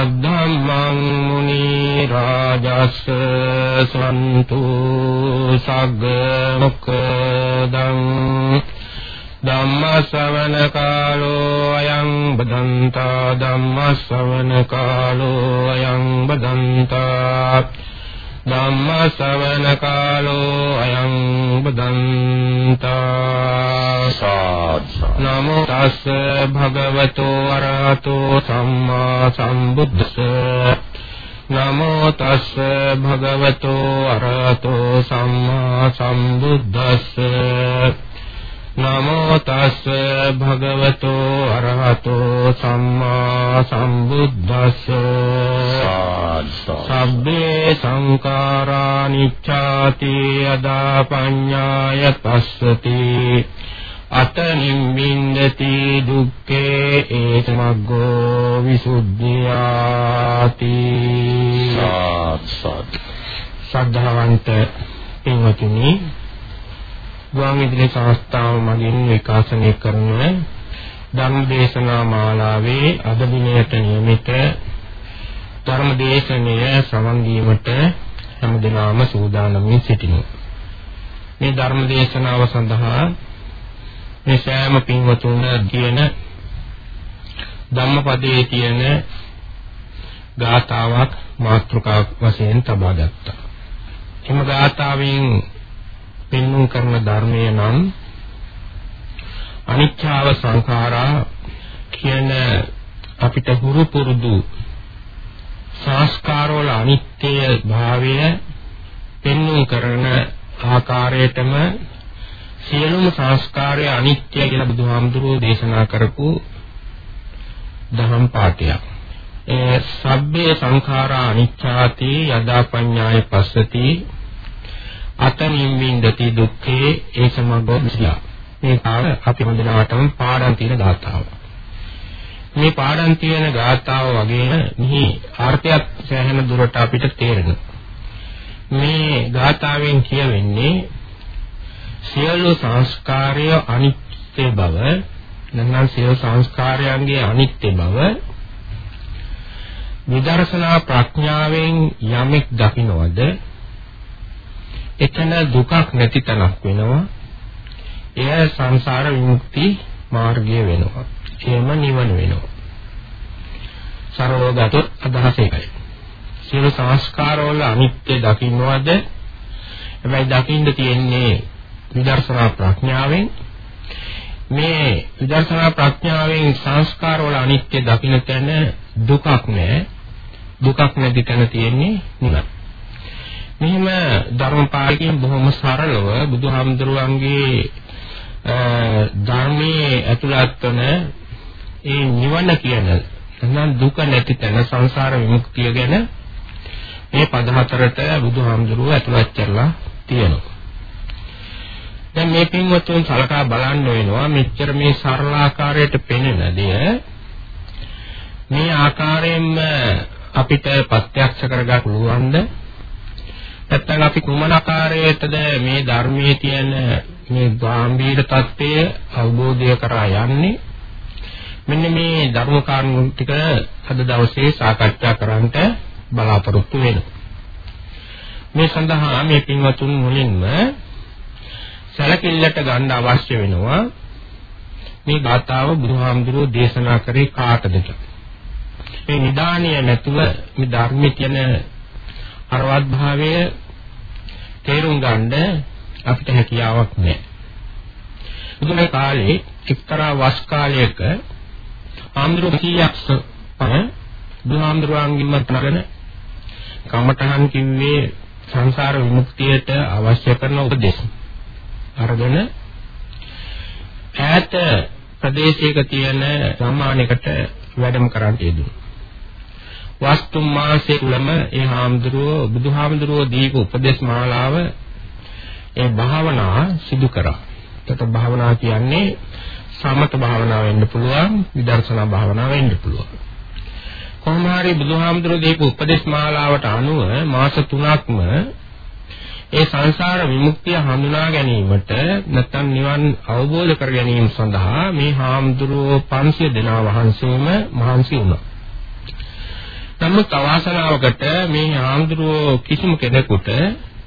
සද්ධම්මං මුනි රාජස් සන්තු සග්ග මොක්ඛදං ධම්ම ශ්‍රවණ කාලෝ අයං බදන්තා ධම්ම ශ්‍රවණ කාලෝ අයං බදන්තා ධම්ම ශ්‍රවණ කාලෝ අයං බදන්තා නමෝ තස්ස භගවතෝ අරහතෝ සම්මා සම්බුද්දස්ස. නමෝ තස්ස භගවතෝ අරහතෝ සම්මා සම්බුද්දස්ස නමෝ තස්ස භගවතෝ අරහතෝ සම්මා සම්බුද්දස්ස. සබ්බේ සංඛාරා නිච්ඡාති අදා පඤ්ඤාය පස්සති අත නිම්බින්දති දුක්ඛේ ඒතමග්ගෝ විසුද්ධියාති. සද්ධාවන්ත පින්වතුනි ගුවන් විදුලි සංස්ථාව මගින් විකාශනය කරන ධර්මදේශනා මාලාවේ අද දිනයට නියමිත ධර්මදේශනය ශ්‍රවණ දීමට හැමදෙනාම සූදානම්ින් සිටිනු. මේ ධර්මදේශනාව සඳහා මේ සෑම පින්වතුන් කියන ධම්මපදයේ තියෙන ගාථාවක් මාතෘකාවක් වශයෙන් තබා ගත්තා. එම ගාථාවෙන් පෙන්වුම් කරන ධර්මය නම් අනිච්චාව සංඛාරා කියන අපිට හුරු පුරුදු සංස්කාරවල අනිත්‍ය භාවය පෙන්වුම් කරන ආකාරයටම සියලුම සංස්කාරය අනිත්‍ය කියලා බුදුහාමුදුරුවෝ දේශනා කරපු දහම් පාඨයක්. ඒ සබ්බේ සංඛාරා අනිච්ඡාති යදා පඤ්ඤාය පස්සති අතනින් වින්දති දුක්ඛේ ඒ සමග්ගෝ විසියා. මේ කාල අපි හොඳනටම පාඩම් තියෙන ගාථාව. මේ පාඩම් තියෙන ගාථාව වගේම මෙහි අර්ථයක් සෑහෙන දුරට අපිට තේරෙනවා. මේ ගාථාවෙන් කියවෙන්නේ සියලු සංස්කාරය අනිත්‍ය බව නැත්නම් සියලු සංස්කාරයන්ගේ අනිත්‍ය බව විදර්ශනා ප්‍රඥාවෙන් යමෙක් දකින්නවද එතන දුකක් නැති තැනක් වෙනවා. එය සංසාර විමුක්ති මාර්ගය වෙනවා. එහෙම නිවන වෙනවා. සරලව ගත්තොත් අදහස ඒකයි. සියලු සංස්කාරවල අනිත්‍ය දකින්නවද? හැබැයි දකින්න තියෙන්නේ විදර්ශනා ප්‍රඥාවෙන් මේ විදර්ශනා ප්‍රඥාවෙන් සංස්කාරවල අනිත්‍ය දකින්න තැන දුකක් නැහැ. දුකක් නැති තැන තියෙන්නේ නිවන. මෙහිම ධර්මපාලකයන් බොහොම සරලව බුදුහාමුදුරුවන්ගේ ධර්මයේ ඇතුළත් වන ඒ නිවන කියන නැත්නම් දුක නැති තැන සංසාර විමුක්තිය ගැන මේ පද හතරට බුදුහාමුදුරුවෝ ඇතුළත් කරලා තියෙනවා. දැන් මේ පින්වත්තුන් සලකා බලන්න වෙනවා මෙච්චර මේ සරල ආකාරයට පෙනෙන දෙය මේ ආකාරයෙන්ම අපිට ප්‍රත්‍යක්ෂ කරගන්න පුළුවන්ද? නැත්නම් අපි කුමන ආකාරයකටද මේ ධර්මයේ තියෙන මේ ගැඹීර தත්ත්වය අවබෝධය කරා යන්නේ? මෙන්න මේ ධර්ම කාරණු ටික අද දවසේ සාකච්ඡා කරන්නට බලාපොරොත්තු වෙනවා. මේ සඳහා මේ පින්වතුන් මුලින්ම සැලකිල්ලට ගන්න අවශ්‍ය වෙනවා මේ ගාථාව බුදුහාමුදුරුවෝ දේශනා කරේ කාටද මේ නිදානිය නැතුව මේ ධර්මයේ තියෙන අරවත් භාවය තේරුම් ගන්න අපිට හැකියාවක් නැහැ. මුදුනේ කාලේ එක්තරා වස් කාලයක ආම්ද්‍රු කීයක්ස පහ බුදුහාමුදුරුවන්ගෙන් මතනගෙන කමඨහන් කිව්වේ සංසාර විමුක්තියට අවශ්‍ය කරන උපදේශ. අරගෙන ඈත ප්‍රදේශයක තියෙන සම්මානයකට වැඩම කරන්න යෙදුණා. වස්තු මාසයේ තුලම ඒ හාමුදුරුවෝ බුදුහාමුදුරුවෝ දීපු උපදේශ මාලාව ඒ භාවනා සිදු කරා. එතකොට භාවනා කියන්නේ සමත භාවනාව වෙන්න පුළුවන්, විදර්ශනා භාවනාව වෙන්න පුළුවන්. කොහොම හරි බුදුහාමුදුරුවෝ දීපු උපදේශ මාලාවට අනුව මාස 3ක්ම ඒ සංසාර විමුක්තිය හඳුනා ගැනීමට නැත්නම් නිවන් අවබෝධ කර ගැනීම සඳහා මේ හාමුදුරුවෝ 500 දෙනා වහන්සේම මහන්සි වුණා. නමුත් අවාසනාවකට මේ හාමුදුරුවෝ කිසිම කෙනෙකුට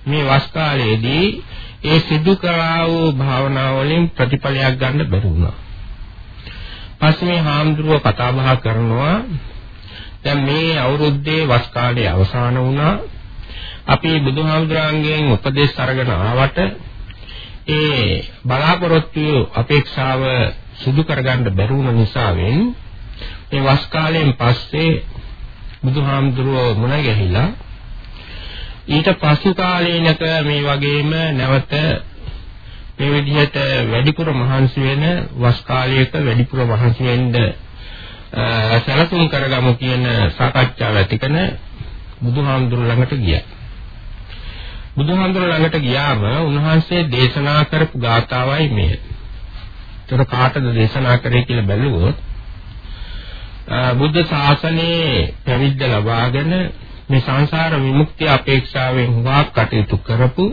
මේ වස් කාලයේදී ඒ සිදු කරා වූ භාවනාව වලින් ප්‍රතිඵලයක් ගන්න බැරි වුණා. පස්සේ මේ හාමුදුරුවෝ කතා බහ කරනවා දැන් මේ අවුරුද්දේ වස් කාලය අවසන් වුණා. අපි බුදුහාමුදුරන්ගෙන් උපදේශ අරගෙන ආවට ඒ බලාපොරොත්තු අපේක්ෂාව සිදු කරගන්න බැරි වුණ නිසාවෙන් මේ වස් කාලයෙන් පස්සේ බුදුහාමුදුරුවෝ මුණ ගැහිලා ඊට පසු කාලේනක මේ වගේම නැවත මේ විදිහට වැඩිපුර මහන්සි වෙන වස් කාලයක වැඩිපුර මහන්සි වෙන්න සැලසුම් කරගමු කියන සාකච්ඡාව ඇතිකන බුදුහාමුදුරු ළඟට ගියා. බුදුහාමුදුරු ළඟට ගියාම උන්වහන්සේ දේශනා කරපු ගාථාවයි මේ. ඒතර කාටද දේශනා කරේ කියලා බැලුවොත් බුද්ධ ශාසනයේ පැවිද්ද ලබාගෙන මේ සංසාර විමුක්තිය අපේක්ෂාවෙන් හුඟක් කටයුතු කරපු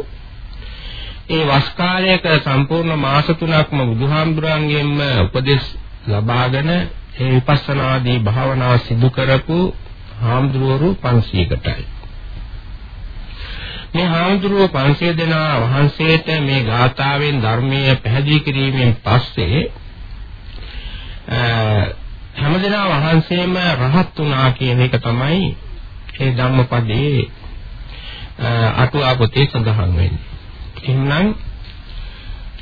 ඒ වස් කාලයක සම්පූර්ණ මාස තුනක්ම බුදුහාමුදුරන්ගෙන්ම උපදෙස් ලබාගෙන ඒ විපස්සනාදී භාවනා සිදු කරපු හාමුදුරුවෝ 500කටයි. මේ හාමුදුරුවෝ 500 දෙනා වහන්සේට මේ ගාථාවෙන් ධර්මයේ පැහැදිලි කිරීමෙන් පස්සේ හැමදෙනා වහන්සේම රහත් වුණා කියන එක තමයි ඒ ධම්මපදයේ අටුවා පොතේ සඳහන් වෙන්නේ. එහෙනම්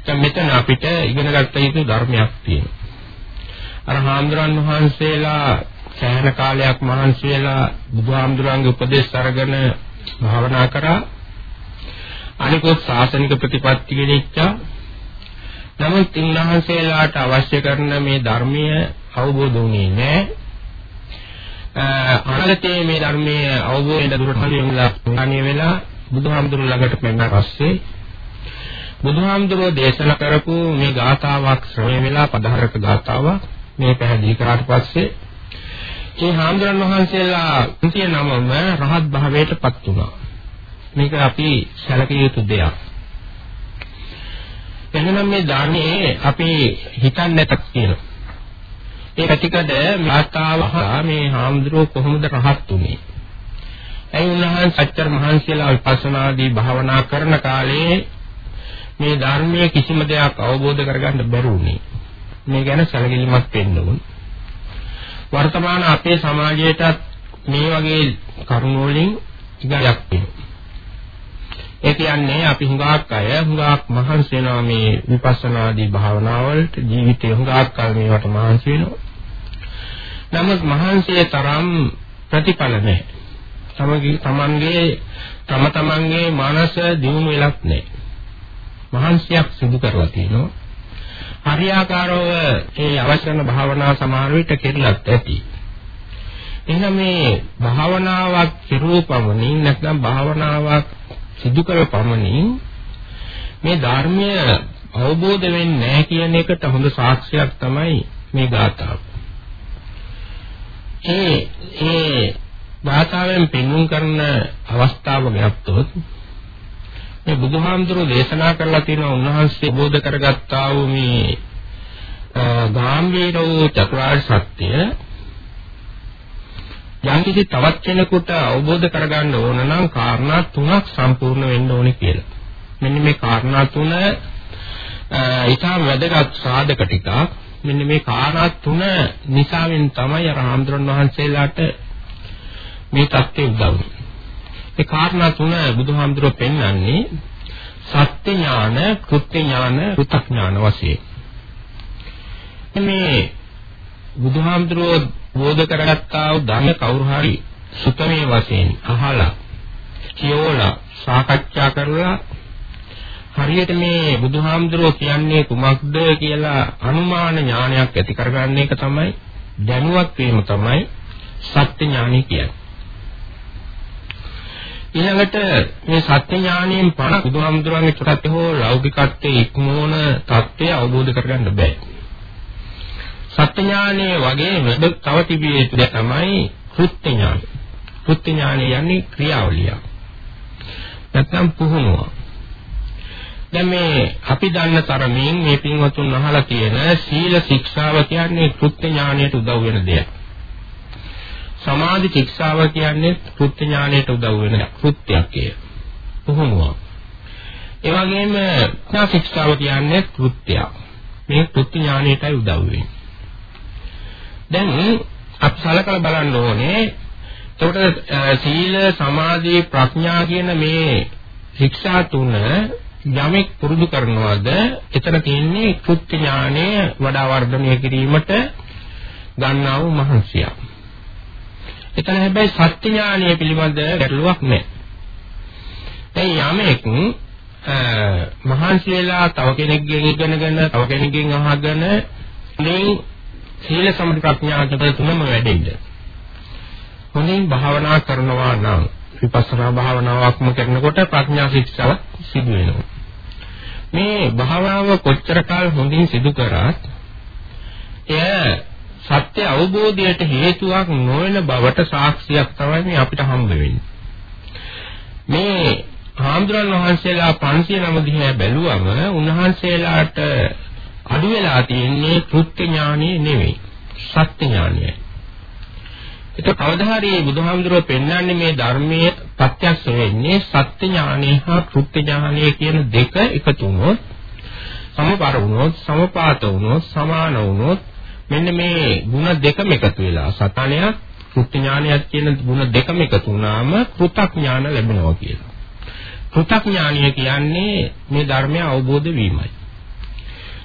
දැන් මෙතන අපිට ඉගෙන ගන්න යුතු ධර්මයක් තියෙනවා. අර හාමුදුරන් වහන්සේලා සෑහෙන කාලයක් මහන්සි වෙලා බුදුහාමුදුරන්ගේ උපදේශ අරගෙන භාවනා කරා. අනිකොත් ශාසනික ප්‍රතිපත්ති ගෙනිච්චා. නමුත් ඉන්වහන්සේලාට අවශ්‍ය කරන මේ ධර්මීය අවබෝධ වුණේ නැහැ. අනාගතයේ මේ ධර්මයේ අවබෝධයෙන් දුරට හරියලා වෙලා බුදුහාමුදුරු ළඟට පැනලා පස්සේ බුදුහාමුදුරුවෝ දේශනා කරපු මේ ගාථාවක් ශ්‍රවණය වෙලා පදහරක ගාථාවක් මේ පැහැදිලි කරාට පස්සේ මේ හාමුදුරන් වහන්සේලා කිසිය නමම රහත් භාවයට පත් වුණා. මේක අපි සැලකිය යුතු දෙයක්. එහෙනම් මේ ධර්මයේ අපි හිතන්නේ නැතක් කියනවා. ඒ පැතිකඩ මාතාව මේ හාමුදුරුවෝ කොහොමද රහත් උනේ? ඇයි උන්වහන්සේ සත්‍යර් මහන්සියලා විපස්සනාදී භාවනා කරන කාලේ මේ ධර්මයේ කිසිම දෙයක් අවබෝධ කරගන්න බැරුණේ. මේ ගැන සැලකිලිමත් වෙන්න ඕන. වර්තමාන අපේ සමාජයටත් මේ වගේ කරුණු වලින් ඉගයක් වෙනවා. ඒ කියන්නේ අපි හුඟක් අය හුඟක් මහන්සි වෙනවා මේ විපස්සනාදී භාවනාවලට ජීවිතේ හුඟක් කල් මේවට මහන්සි වෙනවා. නමුත් මහන්සිය තරම් ප්‍රතිඵල නැහැ. තමගේ තමන්ගේ තම තමන්ගේ මානස දියුණු වෙලක් නැහැ. මහන්සියක් සිදු කරලා තියෙනවා. හරියාකාරව ඒ අවශ්‍ය කරන භාවනා සමාන විට කෙරලත් ඇති. එහෙනම් මේ භාවනාවක් කෙරුවපමණින් නැත්නම් භාවනාවක් සිදු කරපමණින් මේ ධර්මය අවබෝධ වෙන්නේ නැහැ කියන එකට හොඳ සාක්ෂියක් තමයි මේ ගාථාව. ඒ ඒ භාෂාවෙන් පෙන්වුම් කරන අවස්ථාව ගත්තොත් මේ බුදුහාමුදුරුවෝ දේශනා කරලා තියෙන උන්වහන්සේ බෝධ කරගත්තා වූ මේ ගාම්භීර වූ චතුරාර්ය සත්‍ය යම්කිසි තවත් කෙනෙකුට අවබෝධ කරගන්න ඕන නම් කාරණා තුනක් සම්පූර්ණ වෙන්න ඕනේ කියලා. මෙන්න මේ කාරණා තුන ඊටම වැදගත් සාධක ටිකක්. මෙන්න මේ කාරණා තුන නිසාවෙන් තමයි අර හාමුදුරන් වහන්සේලාට මේ தත්ත්වය උදව් වෙන්නේ. ඒ කාරණා තුන බුදුහාමුදුරුවෝ පෙන්වන්නේ සත්‍ය ඥාන, කෘත්‍ය ඥාන, කෘතඥාන වශයෙන්. මේ බුදුහාමුදුරුවෝ බෝධ කරගත්තා වූ ධර්ම කවුරු හරි සුතමේ වශයෙන් අහලා කියවලා සාකච්ඡා කරලා හරියට මේ බුදුහාමුදුරුවෝ කියන්නේ කුමක්ද කියලා අනුමාන ඥානයක් ඇති කරගන්න එක තමයි දැනුවත් වීම තමයි සත්‍ය ඥානය කියන්නේ. ඊළඟට මේ සත්‍ය ඥාණයෙන් පණ බුදුහාමුදුරන්ගේ චරිතය හෝ ලෞකිකත්වයේ ඉක්මෝන தත්ත්වය අවබෝධ කරගන්න බෑ. සත්‍ය ඥානයේ වගේම තව තිබිය යුතු තමයි කෘත්‍ය ඥානය. කෘත්‍ය ඥානය යන්නේ ක්‍රියාවලිය. නැත්නම් පුහුණුව. දැන් මේ අපි දන්න තරමින් මේ පින්වතුන් අහලා තියෙන සීල ශික්ෂාව කියන්නේ කෘත්‍ය ඥානයට උදව් වෙන දෙයක්. සමාධි ශික්ෂාව කියන්නේ කෘත්‍ය ඥානයට උදව් වෙන කෘත්‍යයක් ඒ. පුහුණුව. ඒ වගේම ඥා ශික්ෂාව කියන්නේ කෘත්‍යයක්. මේ කෘත්‍ය ඥානයටයි උදව් වෙන්නේ. දැන් අපි සලකලා බලන්න ඕනේ එතකොට සීල සමාධි ප්‍රඥා කියන මේ ශික්ෂා තුන යමෙක් පුරුදු කරනවාද එතන තියෙන්නේ කෘත්‍ය ඥානය වඩා වර්ධනය කිරීමට ගන්නා වූ මහන්සිය. එතන හැබැයි සත්‍ය ඥානය පිළිබඳ ගැටලුවක් නැහැ. දැන් යමෙක් මහන්සි වෙලා තව කෙනෙක්ගෙන් ඉගෙනගෙන තව කෙනෙක්ගෙන් අහගෙන මේ සීල සමාධි ප්‍රඥා දෙක තුනම වැඩෙන්න. හොඳින් භාවනා කරනවා නම් විපස්සනා භාවනාවක්ම කරනකොට ප්‍රඥා ශික්ෂාව සිදු වෙනවා. මේ භාවනාව කොච්චර කාල හොඳින් සිදු කරත් එය සත්‍ය අවබෝධයට හේතුවක් නොවන බවට සාක්ෂියක් තමයි මේ අපිට හම්බ වෙන්නේ. මේ හාමුදුරන් වහන්සේලා 509 දිහා බැලුවම උන්වහන්සේලාට අඩු වෙලා තියෙන්නේ කෘත්‍ය ඥානෙ නෙවෙයි සත්‍ය ඥානයයි. ඒක කවදා හරි බුදුහාමුදුරුවෝ පෙන්වන්නේ මේ ධර්මයේ ප්‍රත්‍යක්ෂ වෙන්නේ සත්‍ය ඥානෙ හා කෘත්‍ය ඥානය කියන දෙක එකතු වුණොත් සමපාර වුණොත් සමපාත වුණොත් සමාන වුණොත් මෙන්න මේ ಗುಣ දෙකම එකතු වෙලා සතණයක් කෘත්‍ය ඥානයක් කියන ಗುಣ දෙකම එකතු වුණාම කෘතඥාන ලැබෙනවා කියලා. කෘතඥානිය කියන්නේ මේ ධර්මය අවබෝධ වීමයි.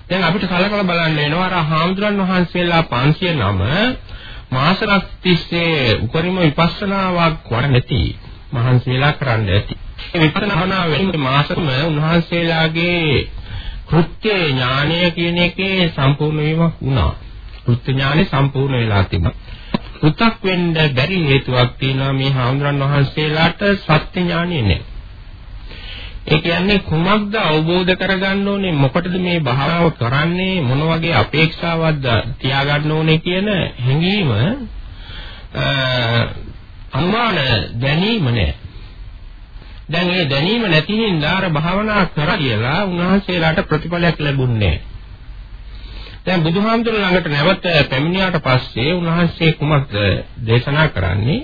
දැන් අපිට කලකල බලන්න වෙනවා අර හාමුදුරන් වහන්සේලා 509 මාස තිස්සේ උපරිම විපස්සනාවක් වර නැති මහන්සියලා කරන්න ඇති. මේ විපස්සනා වෙන්නේ මාසෙම උන්වහන්සේලාගේ කෘත්‍ය ඥානය කියන එකේ සම්පූර්ණ වීමක් වුණා. කෘත්‍ය ඥානෙ සම්පූර්ණ වෙලා තිබුණා. පු탁 වෙන්න බැරි හේතුවක් තියෙනවා මේ හාමුදුරන් වහන්සේලාට සත්‍ය ඥානෙ නැහැ. ඒ කියන්නේ කුමක්ද අවබෝධ කරගන්න ඕනේ මොකටද මේ භාවනාව කරන්නේ මොන වගේ අපේක්ෂාවක්ද තියාගන්න ඕනේ කියන හැඟීම අනුමාන දැනීම නෑ. දැන් මේ දැනීම නැති හින්දා අර භාවනා කරා කියලා උන්වහන්සේලාට ප්‍රතිඵලයක් ලැබුණේ නෑ. දැන් බුදුහාමුදුර ළඟට නැවත පැමිණියාට පස්සේ උන්වහන්සේ කුමක්ද දේශනා කරන්නේ?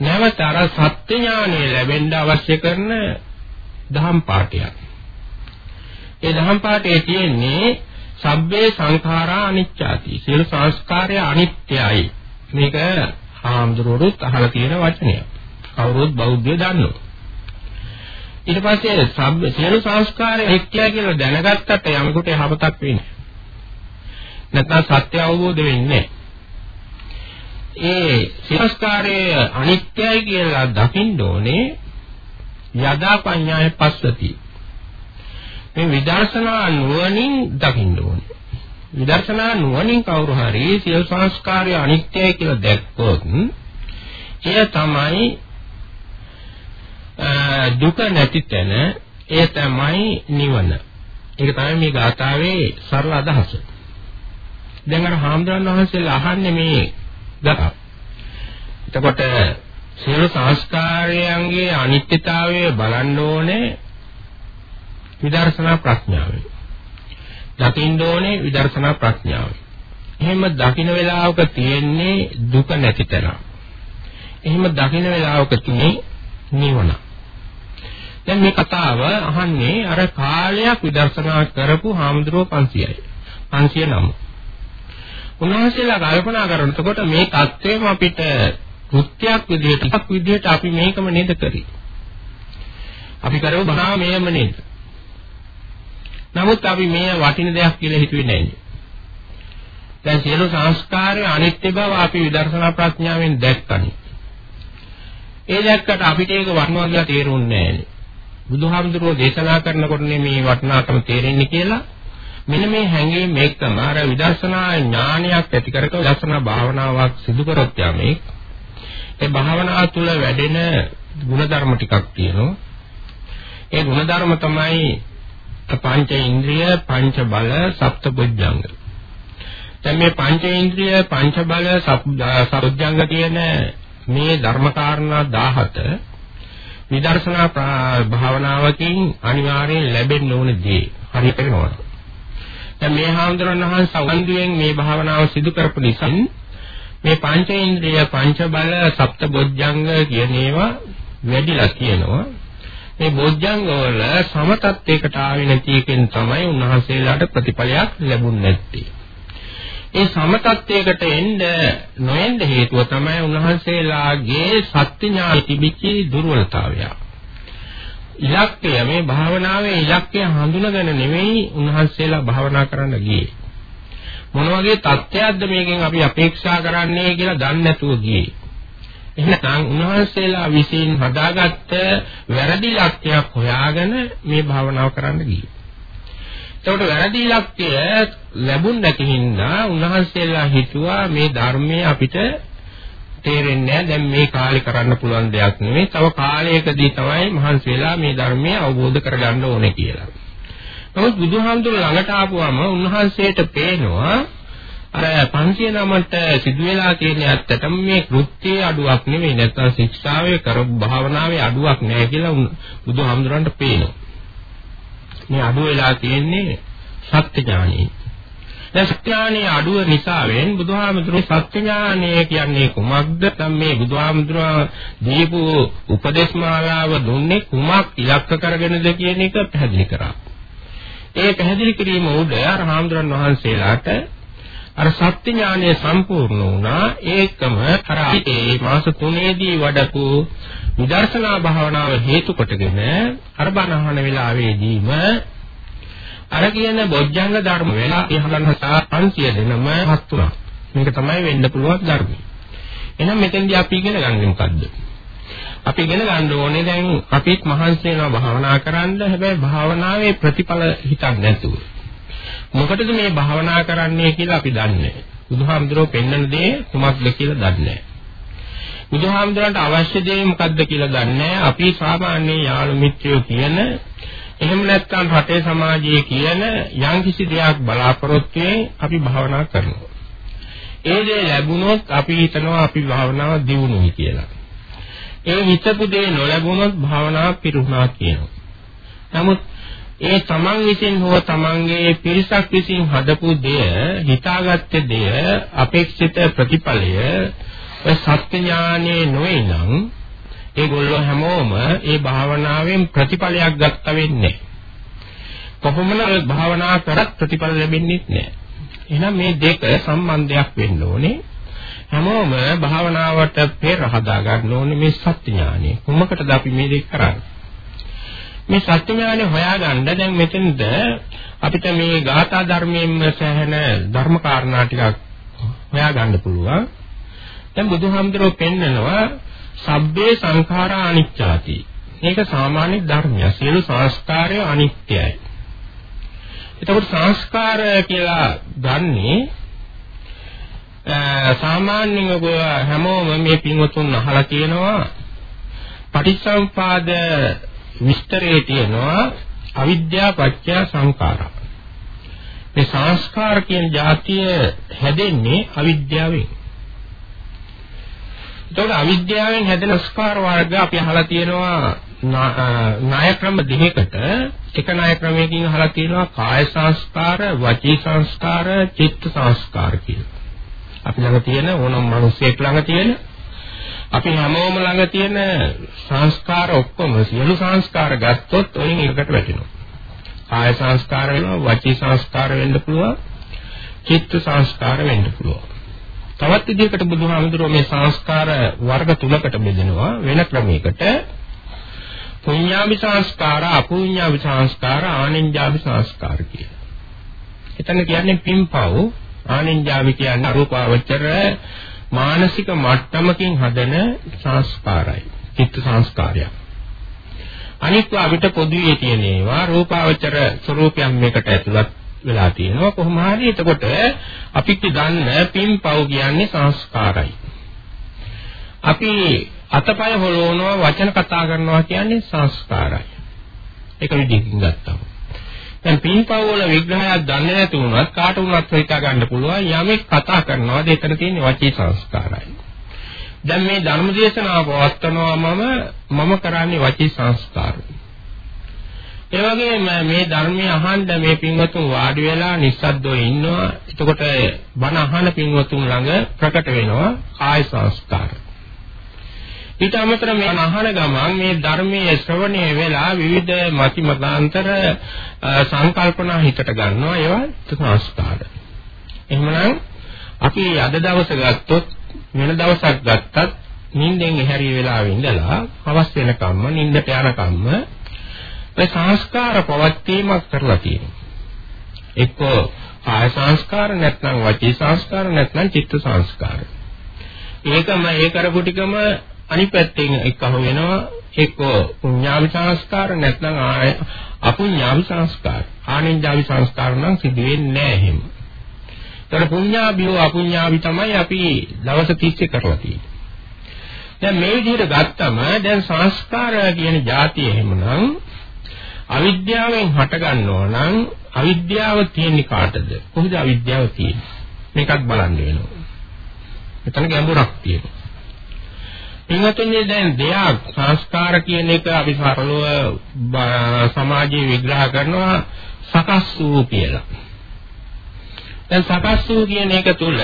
නැවත අර සත්‍ය ඥානය ලැබෙන්න අවශ්‍ය කරන දහම් පාඨයක්. ඒ දහම් පාඨයේ තියෙන්නේ සබ්බේ සංඛාරා අනිච්චාති. සියලු සංස්කාරය අනිත්‍යයි. මේක ආම්දරුවරුත් අහලා තියෙන වචනයක්. කවුරුත් බෞද්ධය දන්නවා. ඊට පස්සේ සබ්බ සියලු සංස්කාරය අනිත්‍යයි කියලා දැනගත්තට යමකට යහපතක් වෙන්නේ. නැත්නම් සත්‍ය අවබෝධ වෙන්නේ නැහැ. ඒ සංස්කාරයේ අනිත්‍යයි කියලා දකින්න ඕනේ යදා පඤ්ඤාය පස්සති. මේ විදර්ශනා නුවණින් දකින්න ඕනේ. විදර්ශනා නුවණින් කවුරු හරි සියලු සංස්කාරය අනිත්‍යයි කියලා දැක්කොත් එය තමයි දුක නැති තැන ඒ තමයි නිවන. ඒක තමයි මේ ගාථාවේ සරල අදහස. දැන් අර හාමුදුරන් වහන්සේලා අහන්නේ මේ ගත. එතකොට සියලු සංස්කාරයන්ගේ අනිත්‍යතාවය බලන්න ඕනේ විදර්ශනා ප්‍රඥාවෙන්. දකින්න ඕනේ විදර්ශනා ප්‍රඥාවෙන්. එහෙම දකින්න වෙලාවක තියෙන්නේ දුක නැති තැන. එහෙම දකින්න වෙලාවක තියෙන්නේ නිවන. දැන් මේ කතාව අහන්නේ අර කාලයක් විදර්ශනා කරපු හාමුදුරුවෝ 500යි. 509. උන්වහන්සේලා කල්පනා කරනකොට මේ தත්වේම අපිට කෘත්‍යයක් විදිහට එකක් විදිහට අපි මේකම නේද කරේ. අපි කරව බහා මේම නේද. නමුත් අපි මේ වටින දෙයක් කියලා හිතුවේ නැහැ. දැන් සියලු සංස්කාරය අනිත්‍ය බව අපි විදර්ශනා ප්‍රඥාවෙන් දැක්කනේ. ඒ දැක්කට අපිට ඒක වටනවා කියලා තේරුන්නේ නැහැ. බුදුහාමුදුරුවෝ දේශනා කරනකොටනේ මේ වටනාකම තේරෙන්නේ කියලා මෙන්න මේ හැඟීම් එක්කම අර විදර්ශනා ඥානයක් ඇති කරක විදර්ශනා භාවනාවක් සිදු කරොත් යමේ ඒ භාවනාව තුළ වැඩෙන ಗುಣධර්ම ටිකක් තියෙනවා. ඒ ಗುಣධර්ම තමයි පංච ඉන්ද්‍රිය, පංච බල, සප්ත බුද්ධංග. දැන් මේ පංච ඉන්ද්‍රිය, පංච බල, සබ්ජංග කියන මේ ධර්මකාරණා 17 විදර්ශනා භාවනාවකින් අනිවාර්යෙන් ලැබෙන්න ඕන දේ. හරියට වෙනවා. දැන් මේ හාමුදුරන් වහන්සේ සවන්දුවෙන් මේ භාවනාව සිදු කරපු නිසා මේ පංචේන්ද්‍රිය පංච බල සප්ත බොජ්ජංග කියන ඒවා වැඩිලා කියනවා. මේ බොජ්ජංග වල සම තත්වයකට ආවේ නැති එකෙන් තමයි උන්වහන්සේලාට ප්‍රතිඵලයක් ලැබුණ නැත්තේ. ඒ සම තත්වයකට එන්න නොඑන්න හේතුව තමයි උන්වහන්සේලාගේ සත්‍ය ඥාන තිබිච්ච දුර්වලතාවය. ඉලක්කය මේ භාවනාවේ ඉලක්කය හඳුනගෙන නෙවෙයි උන්වහන්සේලා භාවනා කරන්න ගියේ. මොන වගේ தත්ත්වයක්ද මේකෙන් අපි අපේක්ෂා කරන්නේ කියලා දන්නේ නැතුව ගියේ. එහෙනම් උන්වහන්සේලා විසින් හදාගත්ත වැරදි ලක්ෂයක් හොයාගෙන මේ භාවනාව කරන්න ගියේ. ඒකට වැරදි ඉලක්කය ලැබුණ නැති හින්දා උන්වහන්සේලා හිතුවා මේ ධර්මයේ අපිට තේරෙන්නේ නැහැ දැන් මේ කාලේ කරන්න පුළුවන් දෙයක් නෙමෙයි තව කාලයකදී තමයි මහන්සියලා මේ ධර්මය අවබෝධ කරගන්න ඕනේ කියලා. නමුත් බුදුහාමුදුර ළඟට ආපුවම උන්වහන්සේට පේනවා අර 509ට සිදු වෙලා තියෙන ඇත්තටම මේ කෘත්‍යයේ අඩුවක් නෙමෙයි නැත්නම් ශික්ෂාවේ කර භාවනාවේ අඩුවක් නෑ කියලා බුදුහාමුදුරන්ට පේනවා. මේ අඩු වෙලා තියෙන්නේ සත්‍ය ඥානෙයි. දැන් සත්‍ය ඥානයේ අඩුව නිසාවෙන් බුදුහාමුදුරුවෝ සත්‍ය ඥානය කියන්නේ කුමක්ද? නැත්නම් මේ බුදුහාමුදුරුවෝ දීපු උපදේශමාලාව දුන්නේ කුමක් ඉලක්ක කරගෙනද කියන එක පැහැදිලි කරා. ඒ පැහැදිලි කිරීම උඩ අර හාමුදුරන් වහන්සේලාට අර සත්‍ය ඥානය සම්පූර්ණ වුණා ඒකම අර ඒ මාස තුනේදී වඩපු විදර්ශනා භාවනාව හේතු කොටගෙන අර බණ අහන වෙලාවේදීම අර කියන බොජ්ජංග ධර්ම වෙලා ඉහළනසා 500 දෙනම හත් තුනක් මේක තමයි වෙන්න පුළුවන් ධර්මය එහෙනම් මෙතෙන්දී අපි ඉගෙන ගන්න මොකද්ද අපි ඉගෙන ගන්න ඕනේ දැන් අපිත් මහන්සි වෙනවා භාවනා කරන්න හැබැයි භාවනාවේ ප්‍රතිඵල හිතන්නේ නැතුව මොකටද මේ භාවනා කරන්නේ කියලා අපි දන්නේ නැහැ. බුදුහාමුදුරුවෝ පෙන්වන දේ කුමක්ද කියලා දන්නේ නැහැ. බුදුහාමුදුරන්ට අවශ්‍ය දේ මොකක්ද කියලා දන්නේ නැහැ. අපි සාමාන්‍ය යාළු මිත්‍රයෝ කියන එහෙම නැත්නම් රටේ සමාජයේ කියන යම්කිසි දෙයක් බලාපොරොත්තු අපි භාවනා කරනවා. ඒ දේ ලැබුණොත් අපි හිතනවා අපි භාවනාව දියුණුවයි කියලා. ඒ හිතපු දේ නොලැබුණොත් භාවනාව පිරුණා කියනවා. නමුත් ඒ තමන් විසින් හෝ තමන්ගේ පිරිසක් විසින් හදපු දෙය හිතාගත්ත දෙය අපේක්ෂිත ප්‍රතිඵලය ඔය සත්‍ය ඥානේ නොවේ නම් ඒගොල්ලෝ හැමෝම ඒ භාවනාවෙන් ප්‍රතිඵලයක් ගත්ත වෙන්නේ කොහොමද භාවනා කරත් ප්‍රතිඵල ලැබෙන්නේ නැහැ. එහෙනම් මේ දෙක සම්බන්ධයක් වෙන්න ඕනේ. හැමෝම භාවනාවට පෙර හදා ගන්න ඕනේ මේ සත්‍ය ඥානෙ කොහොමකටද අපි මේ දෙක කරන්නේ? මේ සත්‍ය ඥානය හොයාගන්න දැන් මෙතනද අපිට මේ ගාථා ධර්මයෙන්ම සැහැණ ධර්ම කාරණා ටිකක් හොයාගන්න පුළුවන්. දැන් බුදුහාමුදුරුවෝ පෙන්නනවා සබ්බේ සංඛාරා අනිච්චාති. මේක සාමාන්‍ය ධර්මයක්. සියලු සංස්කාරය අනිත්‍යයි. එතකොට සංස්කාර කියලා ගන්නේ සාමාන්‍යයෙන් ඔබ හැමෝම මේ පින්වතුන් අහලා තියෙනවා පටිච්චසමුපාද විස්තරයේ තියෙනවා අවිද්‍යා පත්‍ය සංඛාරා. මේ සංස්කාර කියන જાතිය හැදෙන්නේ අවිද්‍යාවෙන්. එතකොට අවිද්‍යාවෙන් හැදෙන සංස්කාර වර්ග අපි අහලා තියෙනවා ණය ක්‍රම දෙකකට එක ණය ක්‍රමයකින් අහලා තියෙනවා කාය සංස්කාර, වචී සංස්කාර, චිත්ත සංස්කාර කියලා. අපි ළඟ තියෙන ඕනම මිනිසෙක් ළඟ තියෙන අපි හැමෝම ළඟ තියෙන සංස්කාර ඔක්කොම සියලු සංස්කාර ගත්තොත් ඔයින් එකකට වැටෙනවා. කාය සංස්කාර වෙනවා, වචී සංස්කාර වෙන්න පුළුවන්, චිත්ත සංස්කාර වෙන්න පුළුවන්. තවත් විදිහකට බුදුහාමුදුරුවෝ මේ සංස්කාර වර්ග තුනකට බෙදෙනවා වෙන ක්‍රමයකට. පුඤ්ඤාභි සංස්කාර, අපුඤ්ඤාභි සංස්කාර, ආනෙන්ජාභි සංස්කාර කියලා. එතන කියන්නේ පින්පව්, ආනෙන්ජාභි කියන්නේ අරූපාවචර මානසික මට්ටමකින් හදන සංස්කාරයි. චිත්ත සංස්කාරයක්. අනිත් අපිට පොදුවේ තියෙන ඒවා රූපාවචර ස්වરૂපයන් මේකට ඇතුළත් වෙලා තියෙනවා කොහොම හරි එතකොට අපිට දන්න පින්පව් කියන්නේ සංස්කාරයි අපි අතපය හොලවනවා වචන කතා කරනවා කියන්නේ සංස්කාරයි. ඒක විදිහකින් ගත්තම. දැන් පින්පව් වල විග්‍රහයක් දන්නේ නැති වුණත් කාට වුණත් හිතා ගන්න පුළුවන් යමෙක් කතා කරනවාද එතන තියෙන වචී සංස්කාරයි. දැන් මේ ධර්ම දේශනාව පවත්වනවා මම මම කරන්නේ වචී සංස්කාරය. ඒ වගේම මේ ධර්මයේ අහන්න මේ පින්වතුන් වාඩි වෙලා නිස්සද්දව ඉන්නවා. එතකොට බණ අහන පින්වතුන් ළඟ ප්‍රකට වෙනවා කාය සංස්කාර. ඊට අමතරව මේ අහන ගමන් මේ ධර්මයේ ශ්‍රවණය වෙලා විවිධ මති මතාන්තර සංකල්පනා හිතට ගන්නවා ඒවා සංස්කාර. එහෙමනම් අපි අද දවස ගත්තොත් වෙන දවසක් ගත්තත් නිින්දෙන් එහැරි වෙලාවෙ ඉඳලා හවස් වෙනකම්ම නිින්දට යනකම්ම ඒ සංස්කාර පවත්වීමක් කරලා තියෙනවා. එක්කෝ කාය සංස්කාර නැත්නම් වචී සංස්කාර නැත්නම් චිත්ත සංස්කාර. ඒකම ඒ කරපු ටිකම අනිත් පැත්තෙන් එක්කම වෙනවා එක්කෝ පුඤ්ඤාවි සංස්කාර නැත්නම් අපුඤ්ඤාවි සංස්කාර. ආනින්ජාවි සංස්කාර නම් සිදු වෙන්නේ නැහැ එහෙම. ඒතර පුඤ්ඤාභියෝ අපුඤ්ඤාභි තමයි අපි දවස් 30 කරලා තියෙන්නේ. දැන් මේ විදිහට ගත්තම දැන් සංස්කාර කියන જાතිය එහෙමනම් අවිද්‍යාවෙන් හට ගන්නවා නම් අවිද්‍යාව තියෙන්නේ කාටද? කොහොමද අවිද්‍යාව තියෙන්නේ? මේකත් බලන්න වෙනවා. මෙතන ගැඹුරක් තියෙනවා. එංගතුනේ දැන් දෙයක් සංස්කාර කියන එක අපි සරලව සමාජයේ විග්‍රහ කරනවා සකස් වූ කියලා. දැන් සකස් වූ කියන එක තුල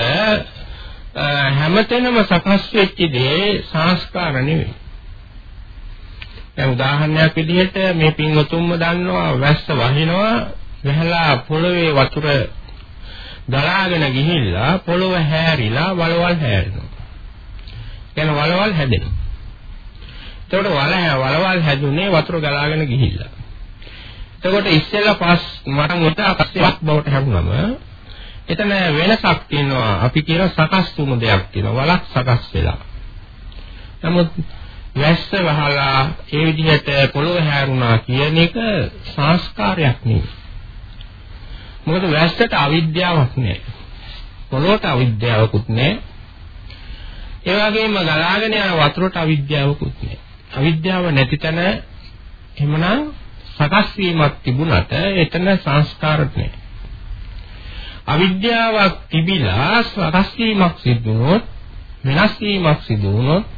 හැමතැනම සකස් වෙච්ච දේ සංස්කාර නෙවෙයි. දැන් උදාහරණයක් විදිහට මේ පින්වතුන්ම දන්නවා වැස්ස වහිනවා වැහලා පොළවේ වතුර ගලාගෙන ගිහිල්ලා පොළව හැරිලා වලවල් හැරෙනවා. කියන වලවල් හැදෙනවා. එතකොට වල වලවල් හැදුනේ වතුර ගලාගෙන ගිහිල්ලා. එතකොට ඉස්සෙල්ලා පස් මට මොට අකස්යක් බවට හැරුණම එතන වෙනසක් තියෙනවා. අපි කියන සකස් වුණු දෙයක් තියෙනවා. වලක් සකස් වෙලා. නමුත් වැස්ස වහලා ඒ විදිහට පොළොව හැරුණා කියන එක සංස්කාරයක් නෙවෙයි. මොකද වැස්සට අවිද්‍යාවක් නෑ. පොළොවට අවිද්‍යාවකුත් නෑ. ඒ වගේම ගලාගෙන යන වතුරට අවිද්‍යාවකුත් නෑ. අවිද්‍යාව නැති තැන එහෙමනම් සකස් වීමක් තිබුණට එතන සංස්කාරත් නෑ. අවිද්‍යාවක් තිබිලා සකස් වීමක් සිදු වුණොත් වෙනස් වීමක් සිදු වුණොත්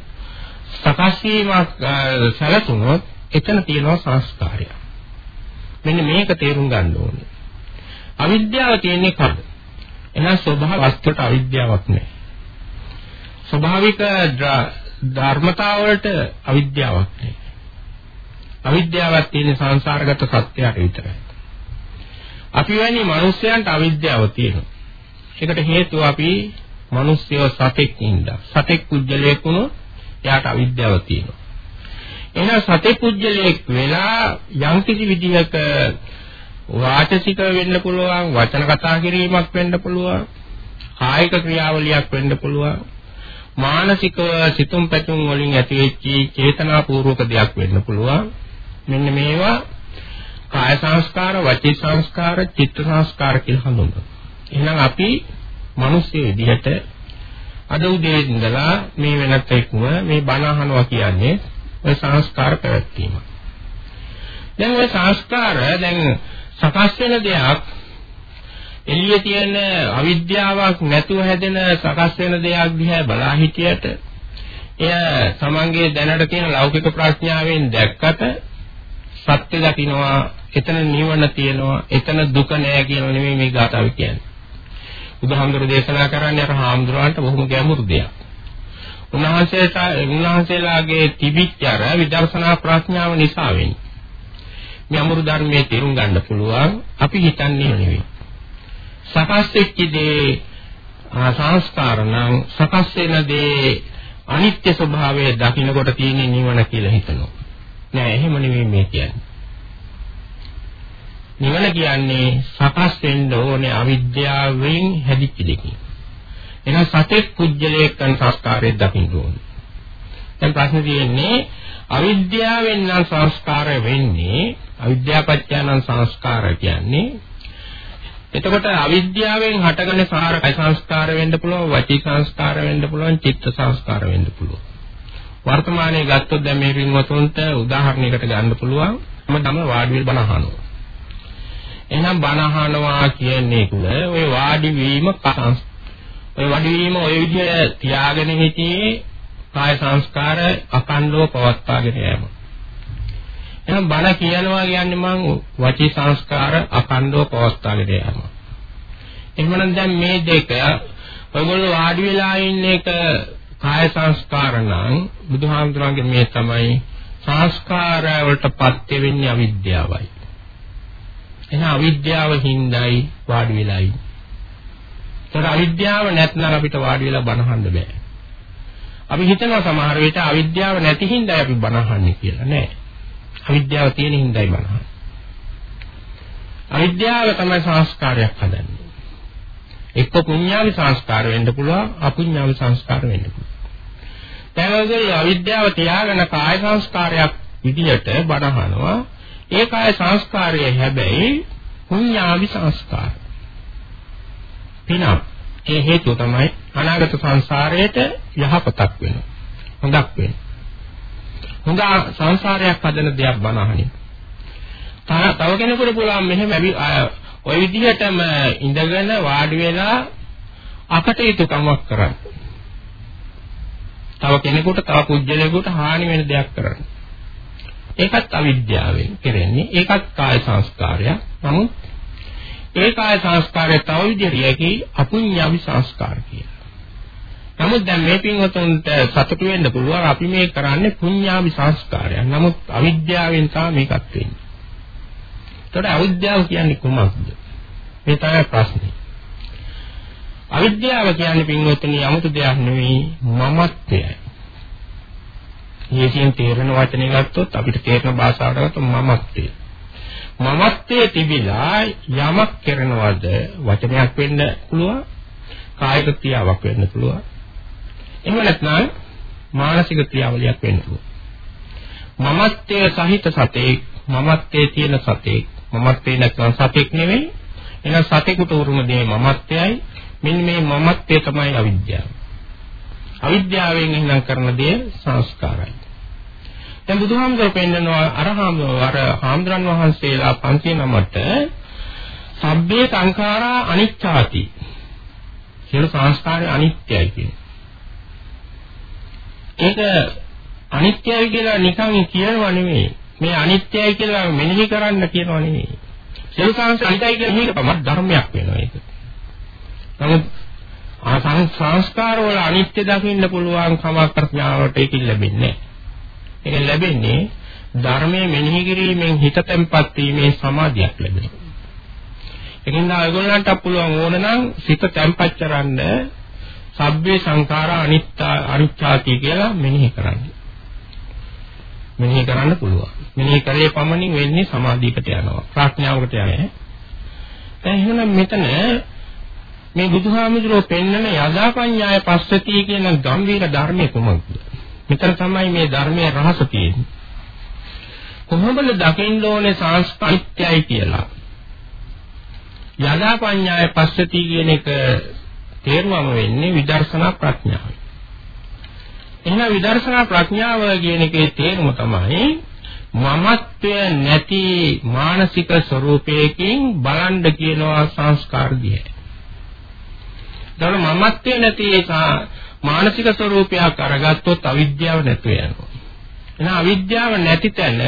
සකස් වීමක් සැලසුනොත් එතන තියෙනවා සංස්කාරය. මෙන්න මේක තේරුම් ගන්න ඕනේ. අවිද්‍යාව තියෙන්නේ කවද? එහෙනම් ස්වභාව වස්තුවට අවිද්‍යාවක් නැහැ. ස්වභාවික ධර්මතාවලට අවිද්‍යාවක් නැහැ. අවිද්‍යාවක් තියෙන සංසාරගත සත්‍යයට විතරයි. අපි වැනි මිනිස්යන්ට අවිද්‍යාව තියෙනවා. ඒකට හේතුව අපි මිනිස්යව සතෙක් ඉඳලා සතෙක් කුජලයක් වුණොත් එයාට අවිද්‍යාව තියෙනවා. එහෙනම් සතේ පුජ්‍යලයක් වෙලා යම්කිසි විදිහක වාචසික වෙන්න පුළුවන්, වචන කතා කිරීමක් වෙන්න පුළුවන්, කායික ක්‍රියාවලියක් වෙන්න පුළුවන්, මානසිකව සිතුම් පැතුම් වලින් ඇතිවෙච්ච චේතනාපූර්වක දෙයක් වෙන්න පුළුවන්. මෙන්න මේවා කාය සංස්කාර, වචී සංස්කාර, චිත්ත සංස්කාර කියලා හඳුන්වනවා. එහෙනම් අපි මිනිස් විදිහට අද උදේ ඉඳලා මේ වෙනත් එක්ම මේ බණ අහනවා කියන්නේ ඔය සංස්කාර පැවැත්වීම. දැන් ඔය සංස්කාර දැන් සකස් වෙන දෙයක් එළියේ තියෙන අවිද්‍යාවක් නැතුව හැදෙන සකස් වෙන දෙයක් දිහා බලා හිටියට එය තමන්ගේ දැනට තියෙන ලෞකික ප්‍රඥාවෙන් දැක්කට සත්‍ය දකින්නවා එතන නිවන තියෙනවා එතන දුක නෑ කියලා නෙමෙයි මේ ගාථාව කියන්නේ බුදුහාමුදුරු දේශනා කරන්නේ අර හාමුදුරන්ට බොහොම ගැඹුරු දෙයක්. උන්වහන්සේට උන්වහන්සේලාගේ තිබිච්ච අර විදර්ශනා ප්‍රඥාව නිසා වෙන්නේ. මේ අමුරු ධර්මයේ තේරුම් ගන්න පුළුවන් අපි හිතන්නේ නෙවෙයි. සකස් වෙච්ච දේ සංස්කාර නම් සකස් වෙන දේ අනිත්‍ය ස්වභාවය දකින්නකොට තියෙන නිවන කියලා හිතනවා. නෑ එහෙම නෙවෙයි මේ කියන්නේ. නිවන කියන්නේ සකස් වෙන්න ඕනේ අවිද්‍යාවෙන් හැදිච්ච දෙකින්. එහෙනම් සතෙක් කුජලයක් කරන සංස්කාරයක් දකින්න ඕනේ. දැන් ප්‍රශ්නේ තියෙන්නේ අවිද්‍යාවෙන් නම් සංස්කාරය වෙන්නේ අවිද්‍යාපත්‍යනම් සංස්කාර කියන්නේ එතකොට අවිද්‍යාවෙන් හටගන්න සාරකයි සංස්කාර වෙන්න පුළුවන් වචී සංස්කාර වෙන්න පුළුවන් චිත්ත සංස්කාර වෙන්න පුළුවන් වර්තමානයේ ගත්තොත් දැන් මේ පින්වතුන්ට උදාහරණයකට ගන්න පුළුවන් මම තම වාඩි වෙලා බණ අහනවා. එහෙනම් බණ අහනවා කියන්නේ කුල ඔය වාඩි වීම ඔය වාඩි වීම ඔය විදිහට තියාගෙන හිටියේ කාය සංස්කාර අකණ්ඩව පවත්වාගෙන යෑම. එහෙනම් බණ කියනවා කියන්නේ මං වචී සංස්කාර අකණ්ඩව පවත්වාගෙන යෑම. එහෙමනම් දැන් මේ දෙක ඔයගොල්ලෝ වාඩි වෙලා ඉන්න එක කාය සංස්කාර නම් බුදුහාමුදුරන්ගේ මේ තමයි සංස්කාර වලටපත් වෙන්නේ අවිද්‍යාවයි. එහෙනම් අවිද්‍යාව හින්දායි වාඩි වෙලා ඉන්නේ. ඒතර අවිද්‍යාව නැත්නම් අපිට වාඩි වෙලා බණ අහන්න බෑ. අපි හිතනවා සමහර විට අවිද්‍යාව නැති හින්දායි අපි බණ අහන්නේ කියලා නෑ. අවිද්‍යාව තියෙන හින්දායි බණ අහන්නේ. අවිද්‍යාව තමයි සංස්කාරයක් හදන්නේ. එක්ක පුඤ්ඤාවි සංස්කාර වෙන්න පුළුවන් අපුඤ්ඤාවි සංස්කාර වෙන්න පුළුවන්. දැන් අවිද්‍යාව තියාගෙන කාය සංස්කාරයක් විදියට බණහනවා ඒ කාය සංස්කාරය හැබැයි පුඤ්ඤාවි සංස්කාර. පිනක් ඒ හේතුව තමයි අනාගත සංසාරයට යහපතක් වෙනවා. හොඳක් වෙනවා. හොඳ සංසාරයක් හදන දෙයක් බණහනින්. තව කෙනෙකුට පුළුවන් මෙහෙම ඔය විදිහටම ඉඳගෙන වාඩි වෙලා අකටයුතුකමක් කරන්න. තව කෙනෙකුට තව පුජ්‍යලයකට හානි වෙන දෙයක් කරන්න. ඒකත් අවිද්‍යාවෙන් කෙරෙන්නේ. ඒකත් කාය සංස්කාරයක්. නමුත් ඒ කාය සංස්කාරය තව විදිහටයි අපුඤ්ඤාවි සංස්කාර කියලා. නමුත් දැන් මේ පින්වතුන්ට සතුටු වෙන්න පුළුවන් අපි මේ කරන්නේ පුඤ්ඤාවි සංස්කාරයක්. නමුත් අවිද්‍යාවෙන් තමයි මේකත් වෙන්නේ. එතකොට අවිද්‍යාව කියන්නේ කොහොමද? මේ තමයි ප්‍රශ්නේ. අවිද්‍යාව කියන්නේ පින්වත්නි 아무තු දෙයක් නෙවෙයි මමත්වයයි. මේකෙන් තේරෙන වචනේ ගත්තොත් අපිට තේරෙන භාෂාවට ගත්තොත් මමත්වය. මමත්වයේ තිබිලා යමක් කරනවද වචනයක් වෙන්න පුළුවන් කායික ක්‍රියාවක් වෙන්න පුළුවන්. එහෙම නැත්නම් මානසික ක්‍රියාවලියක් වෙන්න පුළුවන්. මමත්වයේ සහිත සතේ මමත්වයේ තියෙන සතේ මමත්වේ නැත්නම් සතෙක් නෙවෙයි. එහෙනම් සතෙකුට උරුම දේ මමත්වයයි. මෙන්න මේ මමත්වය තමයි අවිද්‍යාව. අවිද්‍යාවෙන් එහෙනම් කරන දේ සංස්කාරයි දැන් බුදුහාමුදුරුවෝ පෙන්නනවා අරහාම අර හාමුදුරන් වහන්සේලා 509ට සබ්බේ සංඛාරා අනිච්චාති කියලා සංස්කාරය අනිත්‍යයි කියන්නේ. ඒක අනිත්‍යයි කියලා නිකන් කියනවා නෙමෙයි. මේ අනිත්‍යයි කියලා මෙනෙහි කරන්න කියනවා නෙමෙයි. සියලු සංස්කාරයි කියලා මේක තමයි ධර්මයක් වෙනවා ඒක. නමුත් ආ සංස්කාර වල අනිත්‍ය දකින්න පුළුවන් කමක් ප්‍රඥාවට ඒක ලැබෙන්නේ නැහැ. ඒක ලැබෙන්නේ ධර්මයේ මෙනෙහි කිරීමෙන් හිත තැම්පත් වීමේ සමාධියක් ලැබෙනවා. ඒකින්ද ඔයගොල්ලන්ට පුළුවන් ඕන නම් සිත තැම්පත් කරන්න සබ්බේ සංඛාරා අනිත්‍ය අනිත්‍යාති කියලා මෙනෙහි කරන්න. මෙනෙහි කරන්න පුළුවන්. මෙනෙහි කරේ පමණින් වෙන්නේ සමාධියකට යනවා. ප්‍රඥාවකට යන්නේ. දැන් එහෙනම් මෙතන මේ බුදුහාමුදුරුවෝ පෙන්වන යදාපඤ්ඤාය පස්සති කියන ගම්භීර ධර්මයේ කුමක්ද? මෙතන තමයි මේ ධර්මයේ රහස තියෙන්නේ. කොහොමද දකින්න ඕනේ සංස්පරිත්‍යයි කියලා. යදා පඤ්ඤාය පස්සති කියන එක තේරුවම වෙන්නේ විදර්ශනා ප්‍රඥාවයි. එහෙනම් විදර්ශනා ප්‍රඥාව කියන එකේ තේරුම තමයි මමත්වය නැති මානසික ස්වરૂපයකින් බලන්න කියනවා සංස්කාර දිහා. දවල මමත්වය නැති මානසික ස්වરૂපයක් අරගත්තොත් අවිද්‍යාව නැතු වෙනවා. එහෙනම් අවිද්‍යාව නැති තැන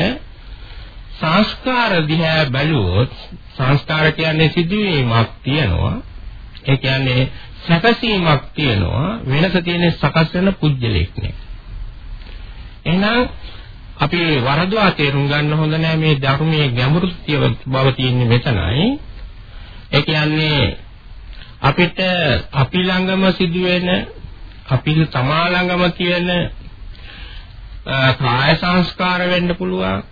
සංස්කාර දිහා බැලුවොත් සංස්කාර කියන්නේ සිදුවීමක් තියෙනවා. ඒ කියන්නේ සැකසීමක් තියෙනවා. වෙනස තියෙන්නේ සකස් වෙන පුජ්‍යලෙක් නේ. එහෙනම් අපි වරදවා තේරුම් ගන්න හොඳ නෑ මේ ධර්මයේ ගැඹුරු බව තියෙන්නේ මෙතනයි. ඒ කියන්නේ අපිට අපි ළඟම සිදුවෙන අපි තමා ළඟම තියෙන කාය සංස්කාර වෙන්න පුළුවන්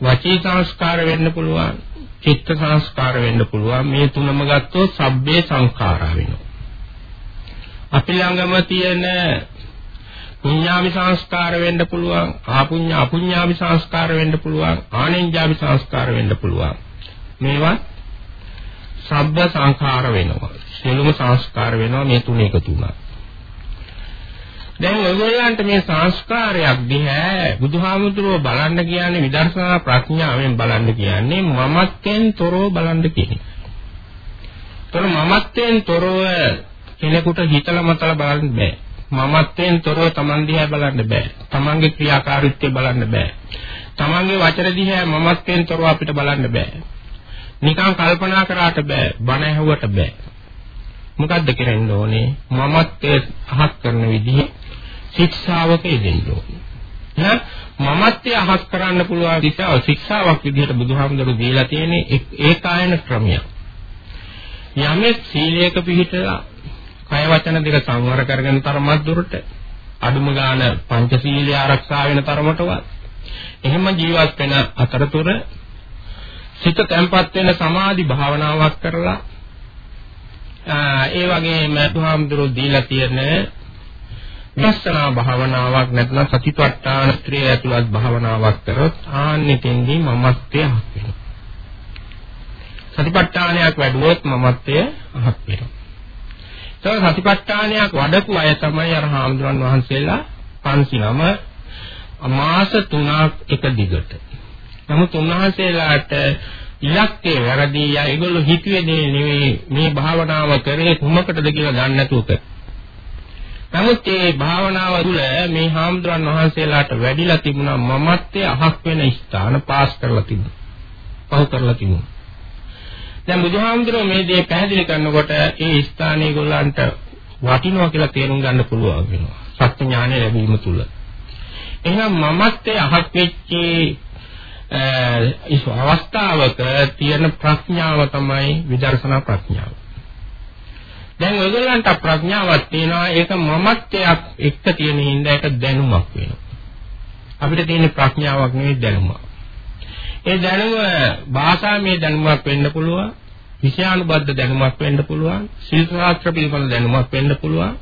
වචී සංස්කාර වෙන්න පුළුවන් චිත්ත සංස්කාර වෙන්න පුළුවන්. මේ තුනම ගත්තොත් සබ්බේ සංඛාරා වෙනවා. අපි ළඟම තියෙන පුඤ්ඤාමි සංස්කාර වෙන්න පුළුවන් ආපුඤ්ඤ අපුඤ්ඤාමි සංස්කාර වෙන්න පුළුවන් ආනෙන්ජාමි සංස්කාර වෙන්න පුළුවන්. මේවා සබ්බ සංඛාර වෙනවා සියලුම සංස්කාර වෙනවා මේ තුන එකතු වුණා දැන් ඔයගොල්ලන්ට මේ සංස්කාරයක් දිහා බුදුහාමුදුරුවෝ බලන්න කියන්නේ විදර්ශනා ප්‍රඥාවෙන් බලන්න කියන්නේ මමත්වෙන් තොරව බලන්න කියන්නේ. ତොර මමත්වෙන් තොරව කෙනෙකුට හිතලා මතලා බලන්න බෑ. මමත්වෙන් තොරව Taman දිහා බලන්න බෑ. Tamanගේ ක්‍රියාකාරීත්වය බලන්න බෑ. Tamanගේ වචන දිහා මමත්වෙන් තොරව අපිට බලන්න බෑ. නිකන් කල්පනා කරාට බෑ. බණ ඇහුවට බෑ. මොකද්ද කරන්න ඕනේ? මමත්වයේ අහක් කරන විදිහ ශික්ෂාවක යෙදෙන්න ඕනේ. එහෙනම් මමත්වයේ අහක් කරන්න පුළුවන් දිශාව ශික්ෂාවක් විදිහට බුදුහාමුදුරුවෝ දීලා තියෙන්නේ ඒකායන ක්‍රමයක්. යමෙක් සීලයක පිළිපදලා කය වචන දෙක සංවර කරගෙන තරමක් දුරට අඩුම ගාන පංචශීලය ආරක්ෂා වෙන තරමටවත් එහෙම ජීවත් වෙන අතරතුර සිත තැම්පත් වෙන සමාධි භාවනාවක් කරලා ඒ වගේම බුදුහාමුදුරුවෝ දීලා තියෙන විපස්සනා භාවනාවක් නැත්නම් සතිපට්ඨාන ත්‍රිය ඇතුළත් භාවනාවක් කරොත් ආන්නෙතෙන්දී මමත්වය අහක් වෙනවා. සතිපට්ඨානයක් වැඩුවොත් මමත්වය අහක් වෙනවා. ඒ සතිපට්ඨානයක් වඩපු අය තමයි අර හාමුදුරන් වහන්සේලා 509 මාස 3ක් එක දිගට. නමුත් උන්වහන්සේලාට ඉලක්කේ වැරදි යා ඒගොල්ලෝ හිතුවේ නෙවෙයි මේ භාවනාව කරේ කුමකටද කියලා දන්නේ නැතුව නමුත් මේ භාවනාව තුළ මේ හාමුදුරන් වහන්සේලාට වැඩිලා තිබුණා මමත්වයේ අහක් වෙන ස්ථාන පාස් කරලා තිබුණා. පහු කරලා තිබුණා. දැන් බුදුහාමුදුරුවෝ මේ දේ පැහැදිලි කරනකොට ඒ ස්ථානයේ ගොල්ලන්ට වටිනවා කියලා තේරුම් ගන්න පුළුවන් වෙනවා. සත්‍ය ඥානය ලැබීම තුළ. එහෙනම් මමත්වයේ අහක් වෙච්චේ අවස්ථාවක තියෙන ප්‍රඥාව තමයි විදර්ශනා ප්‍රඥාව. දැන් ඔයගොල්ලන්ට ප්‍රඥාවක් තියෙනවා ඒක මමත්වයක් එක්ක තියෙන හින්දා ඒක දැනුමක් වෙනවා. අපිට තියෙන ප්‍රඥාවක් නෙවෙයි දැනුමක්. ඒ දැනුම භාෂාමය දැනුමක් වෙන්න පුළුවන්, විෂයානුබද්ධ දැනුමක් වෙන්න පුළුවන්, ශිල්ප ශාස්ත්‍ර පිළිබඳ දැනුමක් වෙන්න පුළුවන්,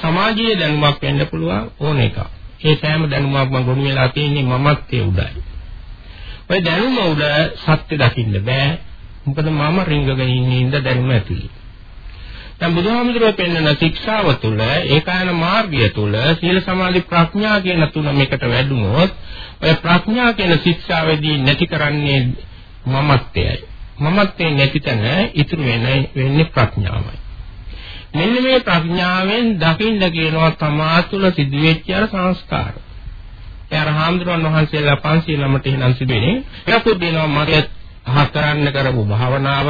සමාජීය දැනුමක් වෙන්න පුළුවන් ඕන එකක්. ඒ සෑම දැනුමක්ම ගොනු වෙලා තියෙන්නේ මමත්වයේ උඩයි. ඔය දැනුම උඩ සත්‍ය දකින්න බෑ. මොකද මම රිංගගෙන ඉන්නේ ඉඳ දැනුම ඇතුළේ. දැන් බුදුහාමුදුරුවෝ පෙන්වන ශික්ෂාව තුළ ඒකායන මාර්ගය තුළ සීල සමාධි ප්‍රඥා කියන තුන මේකට වැඩුණොත් ඔය ප්‍රඥා කියන ශික්ෂාවේදී නැති කරන්නේ මමත්වයයි. මමත්වේ නැති තැන ඉතුරු වෙන්නේ ප්‍රඥාවයි. මෙන්න මේ ප්‍රඥාවෙන් දකින්න කියනවා තමා තුළ සිදුවෙච්ච අර සංස්කාර. ඒ අර හාමුදුරන් වහන්සේලා 509ට එනම් සිදුවෙන්නේ එනකොට දෙනවා මගේ අහ කරන්න කරපු භාවනාව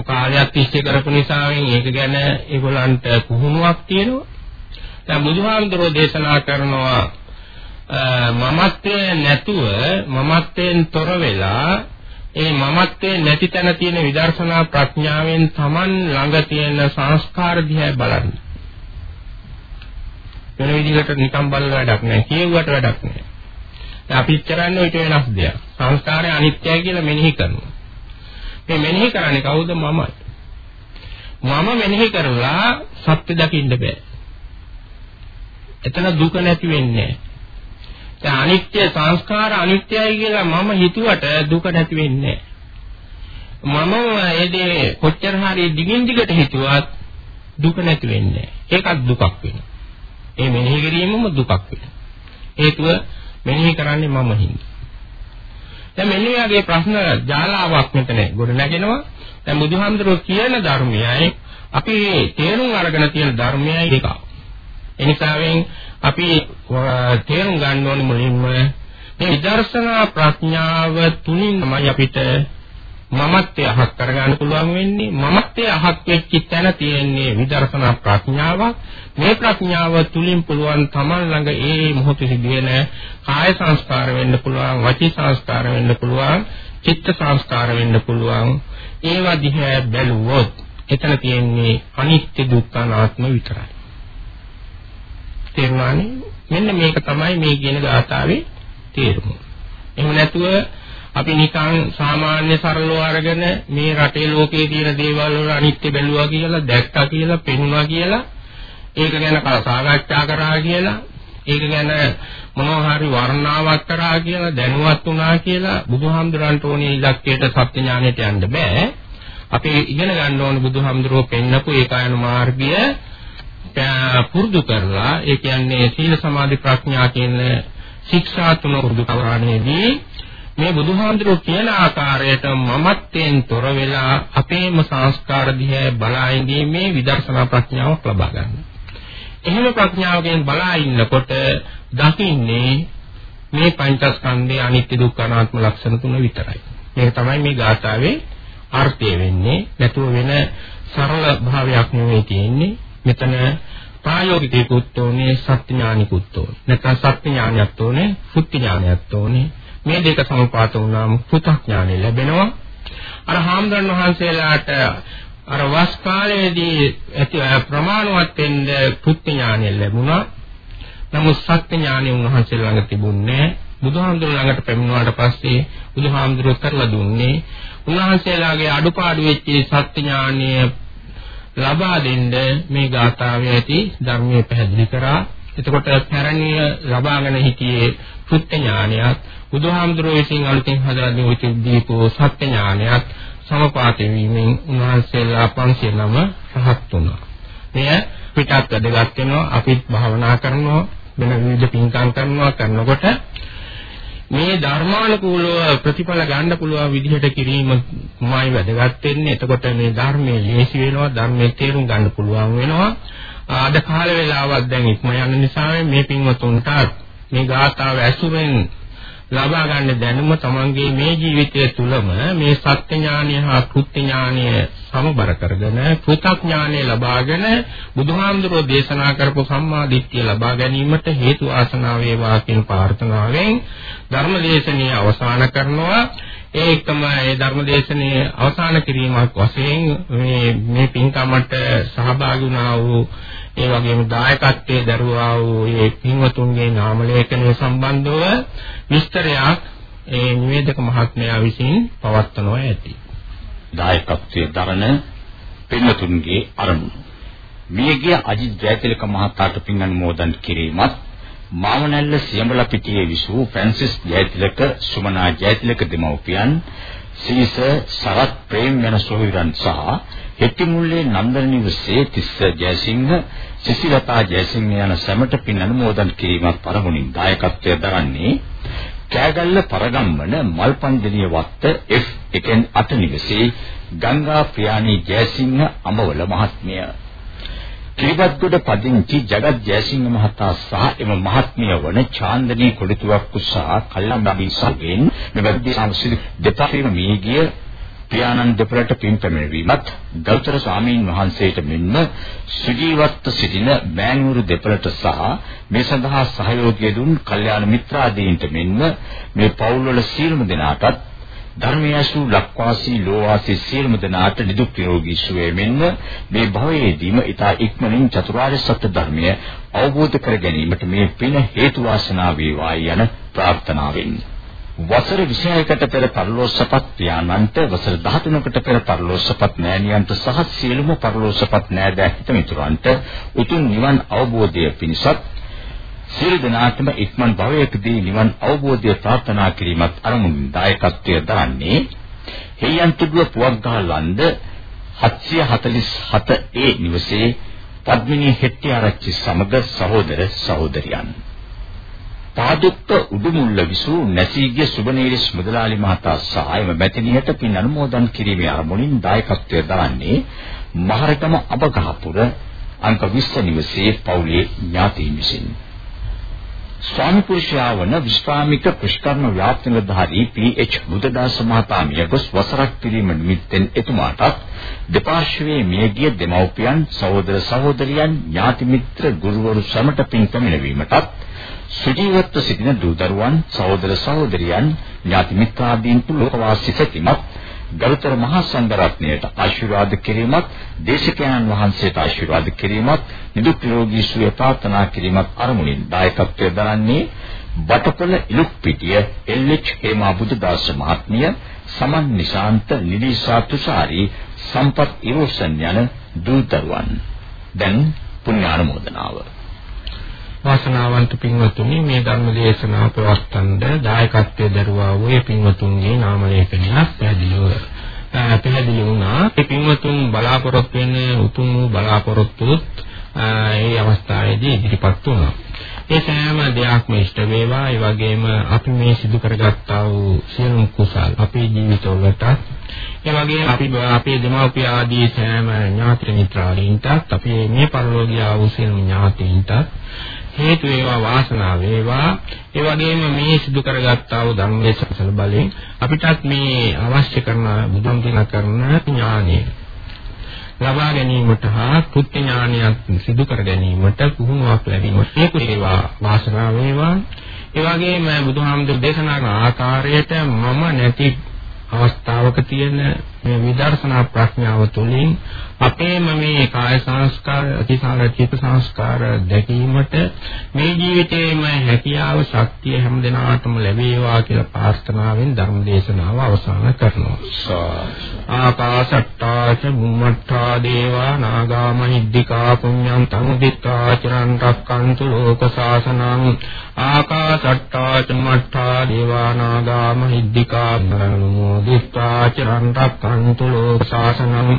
කාලයක් තිස්සේ කරපු නිසාවෙන් ඒක ගැන ඒගොල්ලන්ට පුහුණුවක් තියෙනවා. දැන් බුදුහාමුදුරෝ දේශනා කරනවා මමත්වයේ නැතුව මමත්වයෙන් තොර වෙලා ඒ මමත්වයේ නැති තැන තියෙන විදර්ශනා ප්‍රඥාවෙන් Taman ළඟ තියෙන සංස්කාර දිහා බලන්න. වෙන විදිහකට නිකම් බලන වැඩක් නෑ. කියෙව්වට වැඩක් නෑ. අපි කරන්නේ ඊට වෙනස් දෙයක්. සංස්කාරය අනිත්‍යයි කියලා මෙනෙහි කරනවා. මේ මෙනෙහි කරන්නේ කවුද මමයි. මම මෙනෙහි කරලා සත්‍ය දකින්න බෑ. එතන දුක නැති වෙන්නේ දැන් අනිත්‍ය සංස්කාර අනිත්‍යයි කියලා මම හිතුවට දුක නැති වෙන්නේ මම ඒ දේ කොච්චර හරි දිගින් දිගට හිතුවත් දුක නැති වෙන්නේ ඒකත් දුකක් වෙනවා ඒ මෙනෙහි කිරීමම දුකක් වෙනවා. හේතුව මෙනෙහි කරන්නේ මම හින්දා. දැන් මෙන්න මේ වගේ ප්‍රශ්න ජාලාවක් මෙතන ගොඩ නැගෙනවා. දැන් බුදුහාමුදුරුවෝ කියන ධර්මයයි අපි තේරුම් අරගෙන තියෙන ධර්මයයි දෙක. එනිසාවෙන් අපි තේරුම් ගන්න ඕනේ මුලින්ම මේ විදර්ශනා ප්‍රඥාව තුලින් තමයි අපිට මමත්වය අහක් කරගන්න පුළුවන් වෙන්නේ මමත්වය අහක් වෙච්ච තැන තියෙන්නේ විදර්ශනා ප්‍රඥාවක්. මේ ප්‍රඥාව තුලින් පුළුවන් Taman ළඟ ඒ මොහොතේ සිදුවෙන කාය සංස්කාර වෙන්න පුළුවන් වචී සංස්කාර වෙන්න පුළුවන් චිත්ත සංස්කාර වෙන්න පුළුවන්. ඒවා දිහා බැලුවොත් එතන තියෙන්නේ අනිත්‍ය දුක්ඛ අනාත්ම විතරයි. තේරුණානේ? මෙන්න මේක තමයි මේ කියන ගාථාවේ තේරුම. එහෙම නැතුව අපි නිකන් සාමාන්‍ය සරලව අරගෙන මේ රටේ ලෝකයේ තියෙන දේවල් වල අනිත්‍ය බැලුවා කියලා දැක්කා කියලා පෙන්වුවා කියලා ඒක ගැන සාකච්ඡා කරා කියලා ඒක ගැන මොනවා හරි වර්ණාවක් කරා කියලා දැනුවත් වුණා කියලා බුදුහාමුදුරන්ට ඕනේ ඉලක්කයට සත්‍ය ඥානයට යන්න බෑ. අපි ඉගෙන ගන්න ඕනේ බුදුහාමුදුරුවෝ පෙන්නපු ඒකායන මාර්ගය පුරුදු කරලා ඒ කියන්නේ සීල සමාධි ප්‍රඥා කියන ශික්ෂා තුන පුරුදු කරණයේදී මේ බුදුහාමුදුරුවෝ කියන ආකාරයට මමත්වයෙන් තොර වෙලා අපේම සංස්කාර දිහා බලා ඉඳීමේ විදර්ශනා ප්‍රඥාවක් ලබා ගන්න. එහෙම ප්‍රඥාවකින් බලා ඉන්නකොට දකින්නේ මේ පංචස්කන්ධයේ අනිත්‍ය දුක්ඛ අනාත්ම ලක්ෂණ තුන විතරයි. මේක තමයි මේ ගාථාවේ අර්ථය වෙන්නේ. නැතුව වෙන සරල භාවයක් නෙවෙයි තියෙන්නේ. මෙතන ප්‍රායෝගිකකුත් ඕනේ සත්‍ය ඥානිකුත් ඕනේ. නැත්නම් සත්‍ය ඥානයත් ඕනේ, සුත්ති ඥානයත් ඕනේ. මේ දෙක සමපාත වුණාම පෘථග්ඥානෙ ලැබෙනවා. අර හාමුදුරන් වහන්සේලාට අර වස් කාලයේදී ඇති ප්‍රමාණවත් වෙන්න පෘථග් ඥානෙ ලැබුණා. නමුත් සත්‍ය ඥානෙ උන්වහන්සේ ළඟ තිබුණේ බුදුහාමුදුරුවෝ ළඟට පැමිණුවාට පස්සේ බුදුහාමුදුරුවෝ කරලා දුන්නේ උන්වහන්සේලාගේ අඩුපාඩු වෙච්ච සත්‍ය ඥානය ලබා දෙන්න මේ ගාථාවේ ඇති ධර්මයේ පැහැදිලි කරා. එතකොට පැරණිය ලබාගෙන හිටියේ සුත්‍ය ඥානයත් බුදුහාමුදුරුවෝ විසින් අලුතින් හදලා දීපු සත්‍ය ඥානයත් සමපාත වීමෙන් උන්වහන්සේලා 509 රහත් වුණා. මෙය පිටත් වැඩගත් වෙනවා අපිත් භාවනා කරනවා වෙන විවිධ පින්කම් කරනවා කරනකොට මේ ධර්මානුකූලව ප්‍රතිඵල ගන්න පුළුවන් විදිහට කිරීමමයි වැදගත් වෙන්නේ. එතකොට මේ ධර්මයේ ලේසි වෙනවා, ධර්මයේ තේරුම් ගන්න පුළුවන් වෙනවා. අද කාල වේලාවක් දැන් ඉක්ම යන නිසා මේ පින්වතුන්ට මේ ගාථාව ඇසුරෙන් ලබා ගන්න දැනුම තමන්ගේ මේ ජීවිතය තුළම මේ සත්‍ය ඥානය හා කෘත්‍ය ඥානය සමබර කරගෙන කෘතඥානය ලබාගෙන බුදුහාමුදුරෝ දේශනා කරපු සම්මා දිට්ඨිය ලබා ගැනීමට හේතු ආසනාව වේවා කියන ප්‍රාර්ථනාවෙන් ධර්මදේශනීය අවසන් කරනවා. ඒ එකම ඒ ධර්මදේශනයේ අවසන් කිරීමක් වශයෙන් මේ මේ පින්කමට සහභාගී වුණා වූ ඒ වගේම දායකත්වයේ දරුවා වූ මේ පින්වතුන්ගේ නාම ලේඛනය සම්බන්ධව විස්තරයක් ඒ නිවේදක මහත්මයා විසින් පවත්වනවා ඇති. දායකත්වයේ දරන පින්වතුන්ගේ අරමුණු. මියගිය අජිත් ජයතිලක මහතාට පින් අනුමෝදන් කිරීමත් මාවනැල්ල සියඹලා පිටියේ විසූ ෆ්‍රැන්සිස් ජයතිලක සුමනා ජයතිලක දෙමව්පියන් සීස සරත් ප්‍රේම් යන සොහොයුරන් සහ හෙට්ටිමුල්ලේ නන්දන නිවසේ තිස්ස ජයසිංහ සිසිලතා ජයසිංහ යන සැමට පින් අනුමෝදන් කිරීමත් පරමුණින් දායකත්වය දරන්නේ කෑගල්ල පරගම්මන මල්පන්දනිය වත්ත F එකෙන් අට නිවසේ ගංගා ප්‍රියානී ජයසිංහ අමවල මහත්මිය. කිරිබත්ගොඩ පදිංචි ජගත් ජයසිංහ මහතා සහ එම මහත්මිය වන චාන්දනී කොළිතුවක් සහ කල්ලාඹී සගෙන් මෙවැනි සංසිද්ධ දෙපාර්තමේන්තු මීගිය පියාණන් දෙපළට පින් පැමිණවීමත් ගෞතර ස්වාමීන් වහන්සේට මෙන්ම සුජීවත්ව සිටින බෑනුරු දෙපළට සහ මේ සඳහා සහයෝගය දුන් කල්යාණ මිත්‍රාදීන්ට මෙන්ම මේ පවුල්වල සියලුම දෙනාටත් ධර්මයසු ලක්වාසී ලෝවාසී සියලුම දෙනාට නිදුක් නිරෝගී සුවය මෙන්ම මේ භවයේදීම ඊතා ඉක්මනින් චතුරාර්ය සත්‍ය ධර්මය අවබෝධ කර ගැනීමට මේ පින හේතු වාසනා වේවායි යන ප්‍රාර්ථනාවෙන් වසර 26කට පෙර පරලෝසපත් පියාණන්ට වසර 13කට පෙර පරලෝසපත් නෑනියන්ට සහ සියලුම පරලෝසපත් නෑදෑ හිතමිතුරන්ට උතුම් නිවන් අවබෝධය පිණිසත් සියලු දෙනාටම ඉක්මන් භවයකදී නිවන් අවබෝධය ප්‍රාර්ථනා කිරීමත් අරමුණින් දායකත්වය දරන්නේ හේයන්තුඩුව පුවක්ගහ ලන්ද 747 ඒ නිවසේ පද්මිනී හෙට්ටිආරච්චි සමග සහෝදර සහෝදරියන්. පාදුක්ක උඩුමුල්ල විසූ නැසීගේ සුබනීරිස් මුදලාලි මහතා සහායම මැතිණියට පින් අනුමෝදන් කිරීමේ අරමුණින් දායකත්වය දරන්නේ මහරගම අබගහපුර අංක 20 නිවසේ පවුලේ ඥාතීන් විසින් ස්වාමි පුරුෂයා වන විශ්‍රාමික පුෂ්කර්ම ව්‍යාප්තිනිලධාරී පී.එච්. බුදදාස මහතා මියගොස් වසරක් පිරීම නිමිත්තෙන් එතුමාටත් දෙපාර්ශ්වයේ මියගිය දෙමව්පියන් සහෝදර සහෝදරියන් ඥාති මිත්‍ර ගුරුවරු සමට පින් පැමිණවීමටත් සුජීවත්ව සිටින දූ දරුවන් සහෝදර සහෝදරියන් ඥාති මිත්‍රාදීන්ට ලෝකවාසී සැතිමත් ගරුතර මහා සංඝරත්නයට ආශිර්වාද කිරීමත් දේශකයන්න් වහන්සේට ආශිර්වාද කිරීමත් නිදුක් නිරෝගී සුවය ප්‍රාර්ථනා කිරීමත් අරමුණින් දායකත්වය දරන්නේ බටපොළ ඉලුක්පිටිය එල්.එච්. හේමා බුදුදාස මහත්මිය සමන් නිශාන්ත නිලිසා තුෂාරි සම්පත් ඉරෝසන් යන දූ දරුවන් දැන් පුණ්‍යානුමෝදනාව වාසනාවන්ත පින්වතුනි මේ ධර්ම දේශනාව ප්‍රවස්තන්ද දායකත්වයේ දරුවා වූ පින්වතුන්ගේ නාම ලේඛනයක් පැහැදිලිව පැහැදිලි වුණා. ඒ පින්වතුන් බලාපොරොත්තු වෙන උතුම් වූ බලාපොරොත්තුත් ඒ අවස්ථාවේදී ඉදිරිපත් වුණා. ඒ සෑම දෙයක්ම ඉෂ්ට වේවා ඒ වගේම අපි මේ සිදු කරගත්තා වූ සියලු කුසල් අපේ ජීවිතවලට ඒ වගේම අපි අපේ දෙමව්පිය ආදී සෑම ඥාති මිත්‍රාදීන්ටත් අපි මේ පරිලෝකීය වූ සියලු ඥාතීන්ට හේතු වේවා වාසනාව වේවා. ඒ වගේම මේ සිදු කරගත්තා වූ ධර්මදේශන බලයෙන් අපිටත් මේ අවශ්‍ය කරන බුදුන් දින කරන ඥානෙ ලබා ගැනීමට හා කෘත්‍ය ඥානයක් සිදු කර ගැනීමට පුහුණුවක් ලැබීමට හේතු වේවා වාසනාව වේවා. ඒ වගේම බුදුහාමුදුරු දේශනා කරන ආකාරයට මම නැති අවස්ථාවක තියෙන මේ විදර්ශනා ප්‍රඥාව තුළින් අපේම මේ කාය සංස්කාර, අතිසාර චිත්ත සංස්කාර දැකීමට මේ ජීවිතේම හැකියාව, ශක්තිය හැම දිනාටම ලැබේවා කියලා ප්‍රාර්ථනාවෙන් ධර්ම දේශනාව අවසන් කරනවා. ආකාශට්ටා ච බුම්මට්ටා දේවා නාගා මහිද්దికා පුඤ්ඤං තමුදිත්වා චිරන් රක්칸තු ලෝක සාසනං ආකාශට්ටා ච මට්ටා දේවා නාගා මහිද්దికා නමෝ දිත්වා චිරන් රක්칸 රක්ඛන්තු ලෝක ශාසනං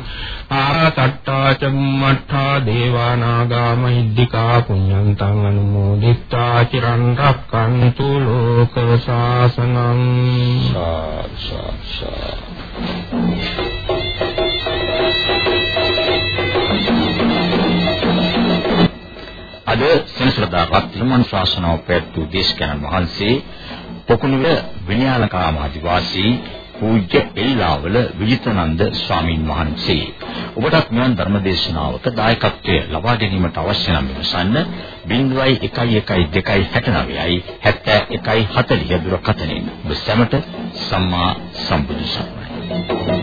ආරතට්ඨා ච මට්ඨා දේවානාගා මහිද්దికා පුඤ්ඤන්තං අනුමෝදිත්වා චිරන් රක්ඛන්තු ලෝක ශාසනං අද සෙනසුරදා වත්මන් ශාසනව පැවැත් වූ දේශකයන් වහන්සේ පොකුණුවේ විනයාලකාම ආදිවාසී පූජ්‍ය එල්ලාවල විජිතනන්ද ස්වාමින් වහන්සේ. ඔබටත් මෙවන් ධර්මදේශනාවක දායකත්වය ලබා ගැනීමට අවශ්‍ය නම් විමසන්න 011269යි 7140 දුරකථනයෙන් ඔබ සැමට සම්මා සම්බුදු සරණයි.